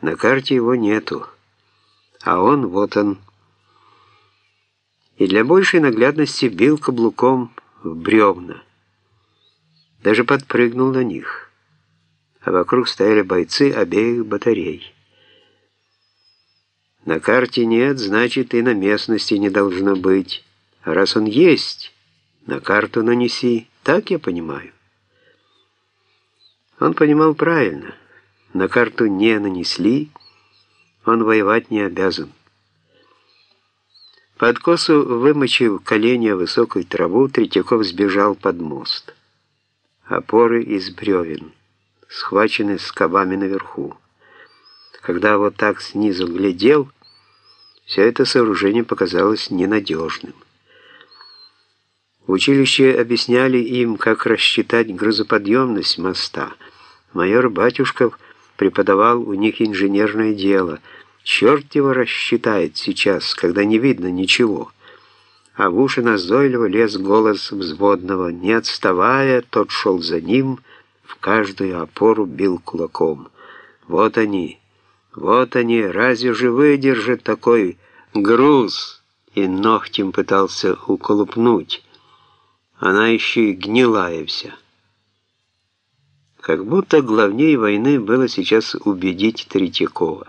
На карте его нету, а он, вот он. И для большей наглядности бил каблуком в бревна. Даже подпрыгнул на них. А вокруг стояли бойцы обеих батарей. На карте нет, значит и на местности не должно быть. А раз он есть, на карту нанеси. Так я понимаю. Он понимал правильно. На карту не нанесли, он воевать не обязан. Под косу, вымочив колени высокую траву, Третьяков сбежал под мост. Опоры из бревен, схвачены скобами наверху. Когда вот так снизу глядел, все это сооружение показалось ненадежным. В училище объясняли им, как рассчитать грузоподъемность моста. Майор Батюшков преподавал у них инженерное дело. Черт его рассчитает сейчас, когда не видно ничего. А в уши назойливо лез голос взводного. Не отставая, тот шел за ним, в каждую опору бил кулаком. Вот они, вот они, разве же выдержит такой груз? И ногтем пытался уколупнуть. Она еще и гнилая вся. Как будто главней войны было сейчас убедить Третьякова.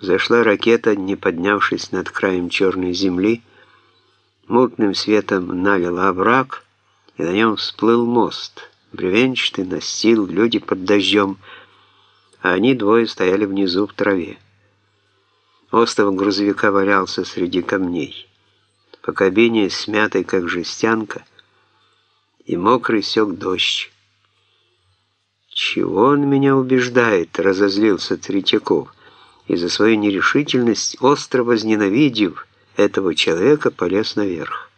Зашла ракета, не поднявшись над краем черной земли, мутным светом налила овраг, и на нем всплыл мост. Бревенчатый настил, люди под дождем, а они двое стояли внизу в траве. Остов грузовика валялся среди камней по кабине, смятой, как жестянка, и мокрый сёк дождь. «Чего он меня убеждает?» — разозлился Третьяков. И за свою нерешительность, остро возненавидев этого человека, полез наверх.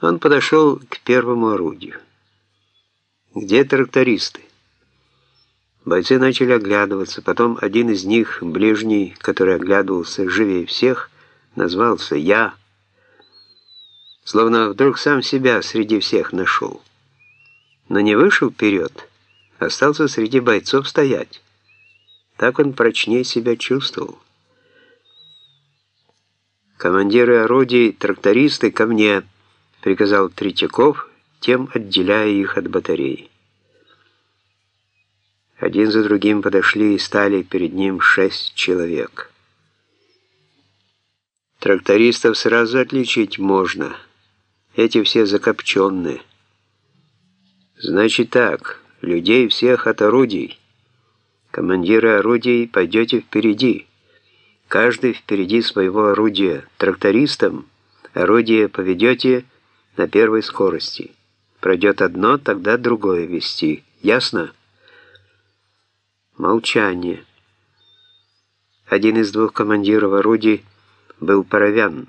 Он подошел к первому орудию. «Где трактористы?» Бойцы начали оглядываться, потом один из них, ближний, который оглядывался живее всех, назвался «Я» словно вдруг сам себя среди всех нашел. Но не вышел вперед, остался среди бойцов стоять. Так он прочнее себя чувствовал. «Командиры орудий, трактористы, ко мне!» — приказал Третьяков, тем отделяя их от батареи. Один за другим подошли и стали перед ним шесть человек. Трактористов сразу отличить можно — эти все закопченные. Значит так, людей всех от орудий. Командиры орудий пойдете впереди. Каждый впереди своего орудия. Трактористам орудие поведете на первой скорости. Пройдет одно, тогда другое вести. Ясно? Молчание. Один из двух командиров орудий был паровян,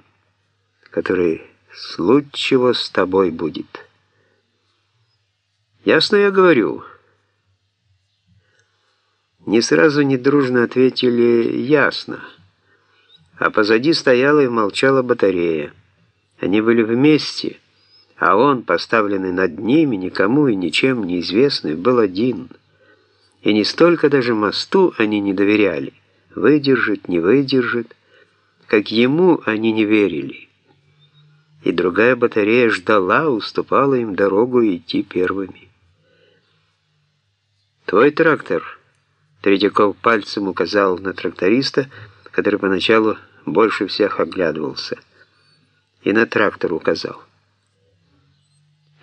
который случего с тобой будет. Ясно я говорю. Не сразу, не дружно ответили «ясно». А позади стояла и молчала батарея. Они были вместе, а он, поставленный над ними, никому и ничем неизвестный, был один. И не столько даже мосту они не доверяли, выдержит, не выдержит, как ему они не верили и другая батарея ждала, уступала им дорогу идти первыми. «Твой трактор», — Третьяков пальцем указал на тракториста, который поначалу больше всех оглядывался, и на трактор указал.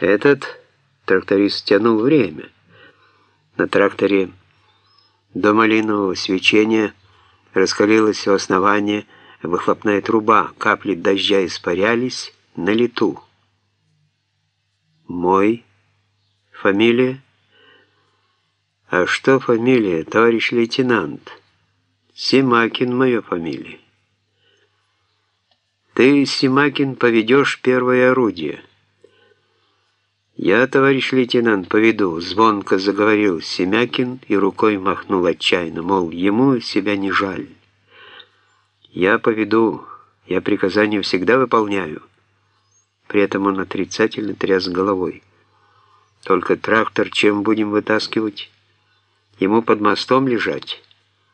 Этот тракторист тянул время. На тракторе до малинового свечения раскалилось у основания выхлопная труба, капли дождя испарялись, на лету. Мой? Фамилия? А что фамилия, товарищ лейтенант? Симакин моя фамилия. Ты, Симакин, поведешь первое орудие. Я, товарищ лейтенант, поведу, звонко заговорил Семякин и рукой махнул отчаянно, мол, ему себя не жаль. Я поведу, я приказания всегда выполняю. При этом он отрицательно тряс головой. «Только трактор чем будем вытаскивать?» Ему под мостом лежать».